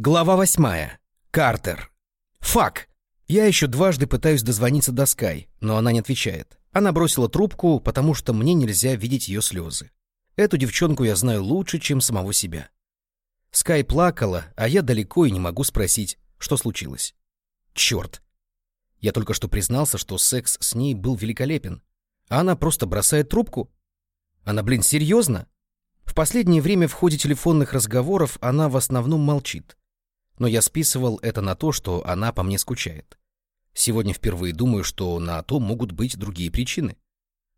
Глава восьмая. Картер. Фак. Я еще дважды пытаюсь дозвониться до Скай, но она не отвечает. Она бросила трубку, потому что мне нельзя видеть ее слезы. Эту девчонку я знаю лучше, чем самого себя. Скай плакала, а я далеко и не могу спросить, что случилось. Черт. Я только что признался, что секс с ней был великолепен. А она просто бросает трубку? Она, блин, серьезно? В последнее время в ходе телефонных разговоров она в основном молчит. Но я списывал это на то, что она по мне скучает. Сегодня впервые думаю, что на то могут быть другие причины.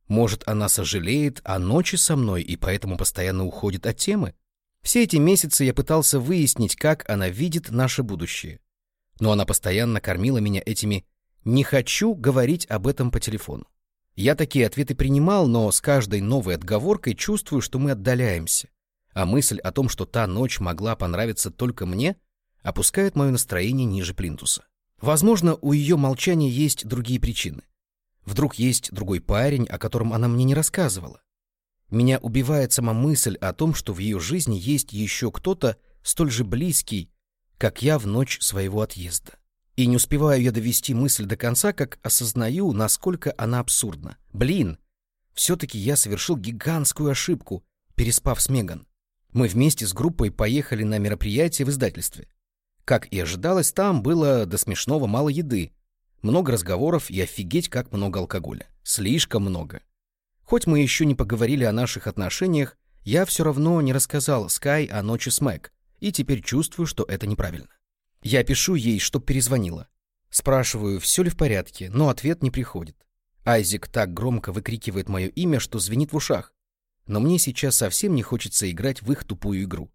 Может, она сожалеет о ночи со мной и поэтому постоянно уходит от темы? Все эти месяцы я пытался выяснить, как она видит наше будущее. Но она постоянно кормила меня этими «не хочу говорить об этом по телефону». Я такие ответы принимал, но с каждой новой отговоркой чувствую, что мы отдаляемся. А мысль о том, что та ночь могла понравиться только мне, опускает мое настроение ниже плинтуса. Возможно, у ее молчания есть другие причины. Вдруг есть другой парень, о котором она мне не рассказывала. Меня убивает сама мысль о том, что в ее жизни есть еще кто-то столь же близкий, как я в ночь своего отъезда. И не успеваю я довести мысль до конца, как осознаю, насколько она абсурдна. Блин, все-таки я совершил гигантскую ошибку, переспав с Меган. Мы вместе с группой поехали на мероприятие в издательстве. Как и ожидалось, там было до смешного мало еды, много разговоров и офигеть как много алкоголя. Слишком много. Хоть мы еще не поговорили о наших отношениях, я все равно не рассказал Скай о ночи с Мэг, и теперь чувствую, что это неправильно. Я пишу ей, чтоб перезвонила. Спрашиваю, все ли в порядке, но ответ не приходит. Айзек так громко выкрикивает мое имя, что звенит в ушах. Но мне сейчас совсем не хочется играть в их тупую игру.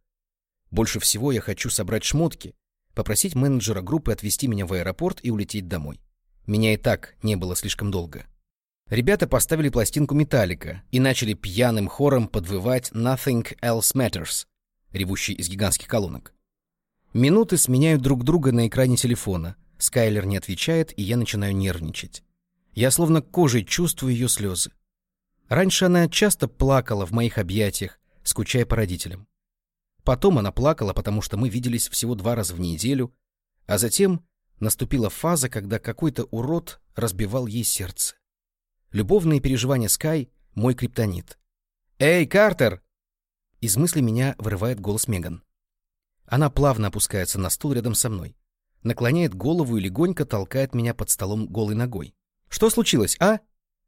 Больше всего я хочу собрать шмотки, попросить менеджера группы отвезти меня в аэропорт и улететь домой. Меня и так не было слишком долго. Ребята поставили пластинку «Металлика» и начали пьяным хором подвывать «Nothing else matters», ревущий из гигантских колонок. Минуты сменяют друг друга на экране телефона. Скайлер не отвечает, и я начинаю нервничать. Я словно кожей чувствую ее слезы. Раньше она часто плакала в моих объятиях, скучая по родителям. Потом она плакала, потому что мы виделись всего два раза в неделю, а затем наступила фаза, когда какой-то урод разбивал ей сердце. Любовные переживания Скай — мой криптонит. «Эй, Картер!» Из мысли меня вырывает голос Меган. Она плавно опускается на стул рядом со мной, наклоняет голову и легонько толкает меня под столом голой ногой. «Что случилось, а?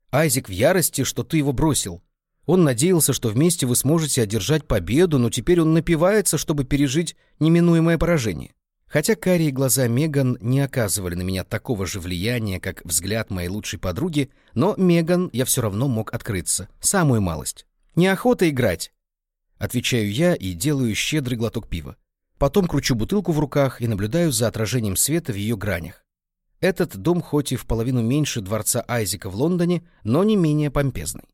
Айзек в ярости, что ты его бросил. Он надеялся, что вместе вы сможете одержать победу, но теперь он напивается, чтобы пережить неминуемое поражение». Хотя карие глаза Меган не оказывали на меня такого же влияния, как взгляд моей лучшей подруги, но Меган я все равно мог открыться. Самую малость. «Неохота играть», — отвечаю я и делаю щедрый глоток пива. Потом кручу бутылку в руках и наблюдаю за отражением света в ее гранях. Этот дом хоть и в половину меньше дворца Айзека в Лондоне, но не менее помпезный.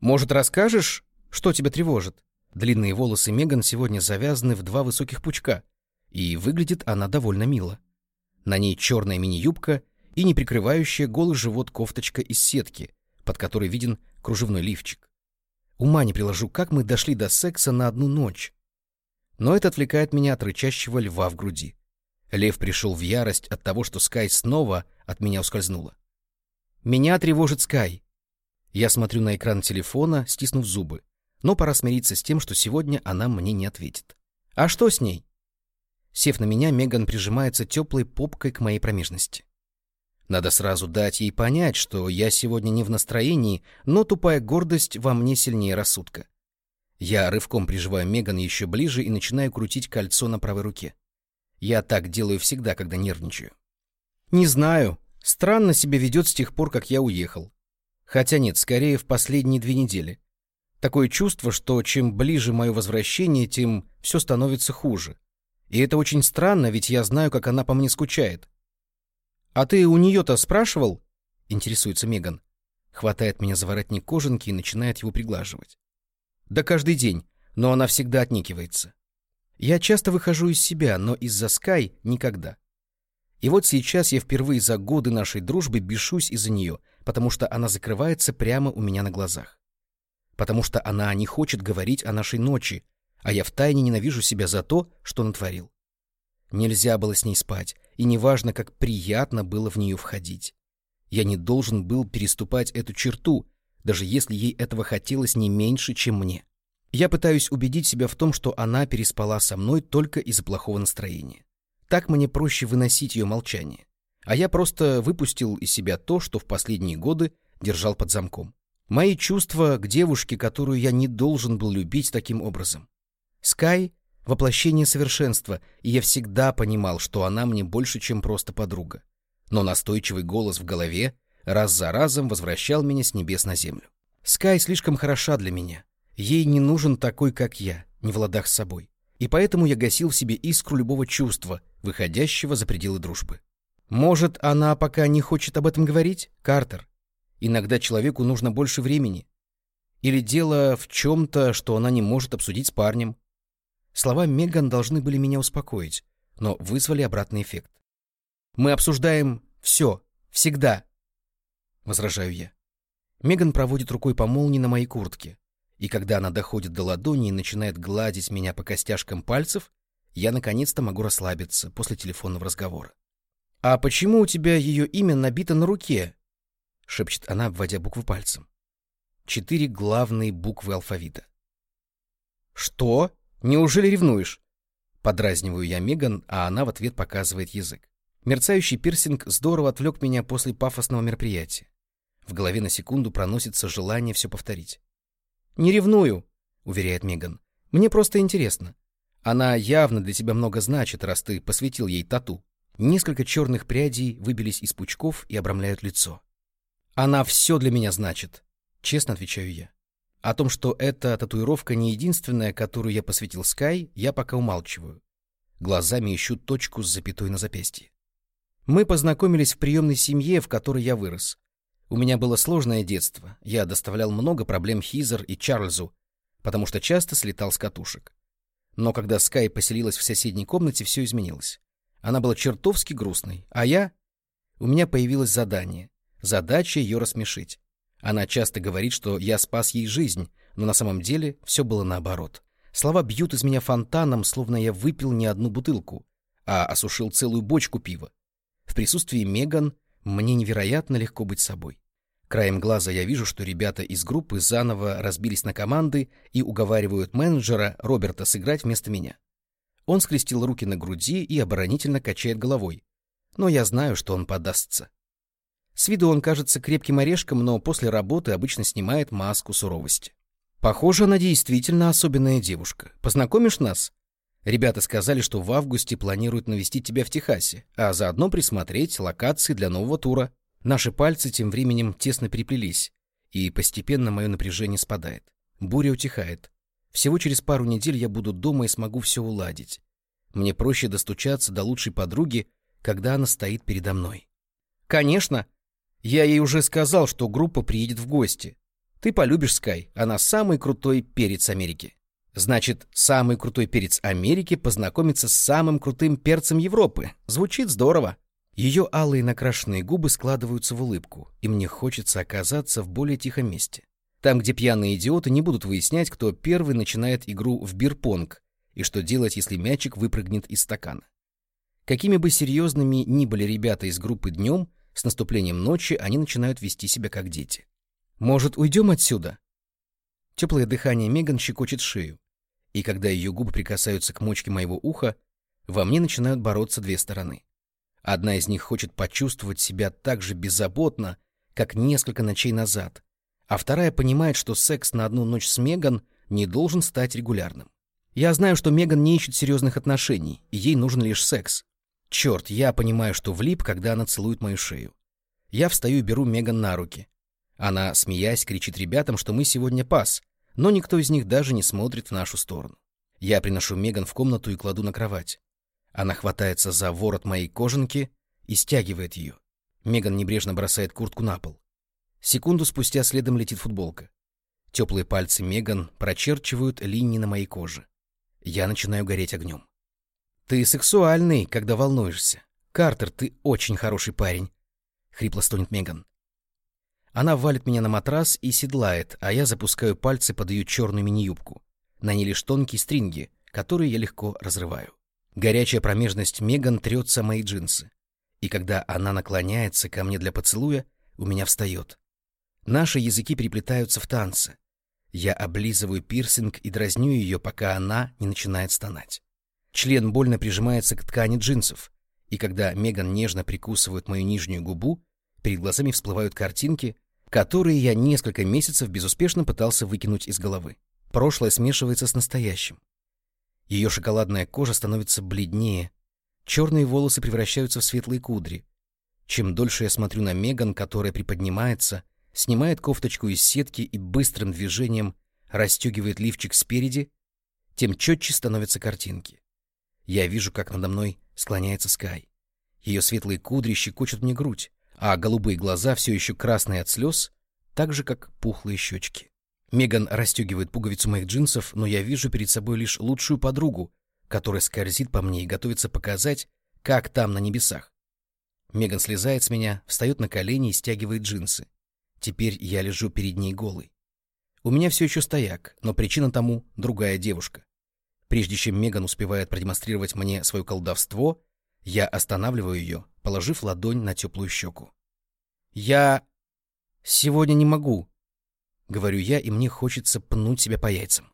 «Может, расскажешь, что тебя тревожит?» Длинные волосы Меган сегодня завязаны в два высоких пучка, и выглядит она довольно мило. На ней черная мини-юбка и не прикрывающая голый живот кофточка из сетки, под которой виден кружевной лифчик. Ума не приложу, как мы дошли до секса на одну ночь. Но это отвлекает меня от рычащего льва в груди. Лев пришел в ярость от того, что Скай снова от меня ускользнула. Меня тревожит Скай. Я смотрю на экран телефона, стиснув зубы. Но пора смириться с тем, что сегодня она мне не ответит. А что с ней? Сев на меня, Меган прижимается теплой попкой к моей промежности. Надо сразу дать ей понять, что я сегодня не в настроении, но тупая гордость во мне сильнее рассудка. Я рывком приживаю Меган еще ближе и начинаю крутить кольцо на правой руке. Я так делаю всегда, когда нервничаю. Не знаю. Странно себя ведет с тех пор, как я уехал. Хотя нет, скорее в последние две недели. Такое чувство, что чем ближе мое возвращение, тем все становится хуже. И это очень странно, ведь я знаю, как она по мне скучает. «А ты у нее-то спрашивал?» — интересуется Меган. Хватает меня за воротник кожанки и начинает его приглаживать. Да каждый день, но она всегда отникивается. Я часто выхожу из себя, но из-за Скай никогда. И вот сейчас я впервые за годы нашей дружбы бешусь из-за нее, потому что она закрывается прямо у меня на глазах. Потому что она не хочет говорить о нашей ночи, а я втайне ненавижу себя за то, что натворил. Нельзя было с ней спать, и неважно, как приятно было в нее входить. Я не должен был переступать эту черту, даже если ей этого хотелось не меньше, чем мне. Я пытаюсь убедить себя в том, что она переспала со мной только из-за плохого настроения. Так мне проще выносить ее молчание. А я просто выпустил из себя то, что в последние годы держал под замком. Мои чувства к девушке, которую я не должен был любить таким образом. Скай — воплощение совершенства, и я всегда понимал, что она мне больше, чем просто подруга. Но настойчивый голос в голове раз за разом возвращал меня с небес на землю. Скай слишком хороша для меня. Ей не нужен такой, как я, не в ладах с собой. И поэтому я гасил в себе искру любого чувства, выходящего за пределы дружбы. Может, она пока не хочет об этом говорить, Картер? Иногда человеку нужно больше времени. Или дело в чем-то, что она не может обсудить с парнем. Слова Меган должны были меня успокоить, но вызвали обратный эффект. «Мы обсуждаем все, всегда», — возражаю я. Меган проводит рукой по молнии на моей куртке, и когда она доходит до ладони и начинает гладить меня по костяшкам пальцев, я наконец-то могу расслабиться после телефонного разговора. «А почему у тебя ее имя набито на руке?» — шепчет она, обводя буквы пальцем. Четыре главные буквы алфавита. «Что? Неужели ревнуешь?» Подразниваю я Меган, а она в ответ показывает язык. Мерцающий пирсинг здорово отвлек меня после пафосного мероприятия. В голове на секунду проносится желание все повторить. «Не ревную», — уверяет Меган. «Мне просто интересно. Она явно для тебя много значит, раз ты посвятил ей тату». Несколько черных прядей выбились из пучков и обрамляют лицо. Она все для меня значит, честно отвечаю я. О том, что эта татуировка не единственная, которую я посвятил Скай, я пока умалчиваю. Глазами ищу точку с запятой на запястье. Мы познакомились в приемной семье, в которой я вырос. У меня было сложное детство. Я доставлял много проблем Хизер и Чарльзу, потому что часто слетал с катушек. Но когда Скай поселилась в соседней комнате, все изменилось. Она была чертовски грустной, а я... У меня появилось задание Задача ее рассмешить. Она часто говорит, что я спас ей жизнь, но на самом деле все было наоборот. Слова бьют из меня фонтаном, словно я выпил не одну бутылку, а осушил целую бочку пива. В присутствии Меган мне невероятно легко быть собой. Краем глаза я вижу, что ребята из группы заново разбились на команды и уговаривают менеджера Роберта сыграть вместо меня. Он скрестил руки на груди и оборонительно качает головой. Но я знаю, что он подастся. С виду он кажется крепким орешком, но после работы обычно снимает маску суровости. Похоже, она действительно особенная девушка. Познакомишь нас? Ребята сказали, что в августе планируют навестить тебя в Техасе, а заодно присмотреть локации для нового тура. Наши пальцы тем временем тесно переплелись, и постепенно мое напряжение спадает. Буря утихает. Всего через пару недель я буду дома и смогу все уладить. Мне проще достучаться до лучшей подруги, когда она стоит передо мной. «Конечно!» Я ей уже сказал, что группа приедет в гости. Ты полюбишь Скай, она самый крутой перец Америки. Значит, самый крутой перец Америки познакомится с самым крутым перцем Европы. Звучит здорово. Ее алые накрашенные губы складываются в улыбку, и мне хочется оказаться в более тихом месте. Там, где пьяные идиоты не будут выяснять, кто первый начинает игру в бирпонг и что делать, если мячик выпрыгнет из стакана. Какими бы серьезными ни были ребята из группы днем, с наступлением ночи они начинают вести себя как дети. «Может, уйдем отсюда?» Теплое дыхание Меган щекочет шею, и когда ее губы прикасаются к мочке моего уха, во мне начинают бороться две стороны. Одна из них хочет почувствовать себя так же беззаботно, как несколько ночей назад, а вторая понимает, что секс на одну ночь с Меган не должен стать регулярным. Я знаю, что Меган не ищет серьезных отношений, и ей нужен лишь секс. Черт, я понимаю, что влип, когда она целует мою шею. Я встаю и беру Меган на руки. Она, смеясь, кричит ребятам, что мы сегодня пас, но никто из них даже не смотрит в нашу сторону. Я приношу Меган в комнату и кладу на кровать. Она хватается за ворот моей кожанки и стягивает ее. Меган небрежно бросает куртку на пол. Секунду спустя следом летит футболка. Теплые пальцы Меган прочерчивают линии на моей коже. Я начинаю гореть огнем. «Ты сексуальный, когда волнуешься. Картер, ты очень хороший парень», — хрипло стонет Меган. Она валит меня на матрас и седлает, а я запускаю пальцы под ее черную мини-юбку. На ней лишь тонкие стринги, которые я легко разрываю. Горячая промежность Меган трется мои джинсы. И когда она наклоняется ко мне для поцелуя, у меня встает. Наши языки переплетаются в танце. Я облизываю пирсинг и дразню ее, пока она не начинает стонать. Член больно прижимается к ткани джинсов, и когда Меган нежно прикусывает мою нижнюю губу, перед глазами всплывают картинки, которые я несколько месяцев безуспешно пытался выкинуть из головы. Прошлое смешивается с настоящим. Ее шоколадная кожа становится бледнее, черные волосы превращаются в светлые кудри. Чем дольше я смотрю на Меган, которая приподнимается, снимает кофточку из сетки и быстрым движением расстегивает лифчик спереди, тем четче становятся картинки. Я вижу, как надо мной склоняется Скай. Ее светлые кудри щекочут мне грудь, а голубые глаза все еще красные от слез, так же, как пухлые щечки. Меган расстегивает пуговицу моих джинсов, но я вижу перед собой лишь лучшую подругу, которая скользит по мне и готовится показать, как там на небесах. Меган слезает с меня, встает на колени и стягивает джинсы. Теперь я лежу перед ней голый. У меня все еще стояк, но причина тому — другая девушка. Прежде чем Меган успевает продемонстрировать мне свое колдовство, я останавливаю ее, положив ладонь на теплую щеку. «Я... сегодня не могу», — говорю я, и мне хочется пнуть себя по яйцам.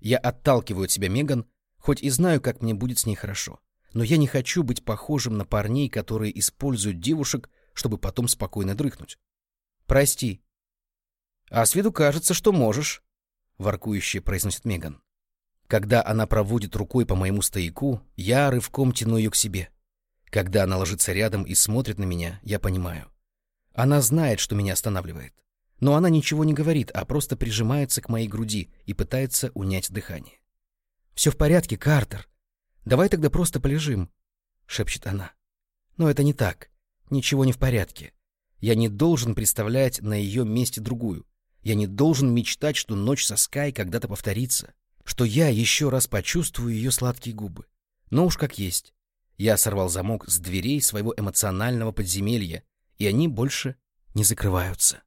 Я отталкиваю от себя Меган, хоть и знаю, как мне будет с ней хорошо. Но я не хочу быть похожим на парней, которые используют девушек, чтобы потом спокойно дрыхнуть. Прости. А с виду кажется, что можешь, — воркующе произносит Меган. Когда она проводит рукой по моему стояку, я рывком тяну ее к себе. Когда она ложится рядом и смотрит на меня, я понимаю. Она знает, что меня останавливает. Но она ничего не говорит, а просто прижимается к моей груди и пытается унять дыхание. «Все в порядке, Картер. Давай тогда просто полежим», — шепчет она. «Но это не так. Ничего не в порядке. Я не должен представлять на ее месте другую. Я не должен мечтать, что ночь со Скай когда-то повторится что я еще раз почувствую ее сладкие губы. Но уж как есть. Я сорвал замок с дверей своего эмоционального подземелья, и они больше не закрываются.